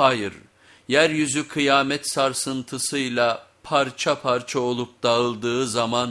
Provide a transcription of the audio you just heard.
Hayır, yeryüzü kıyamet sarsıntısıyla parça parça olup dağıldığı zaman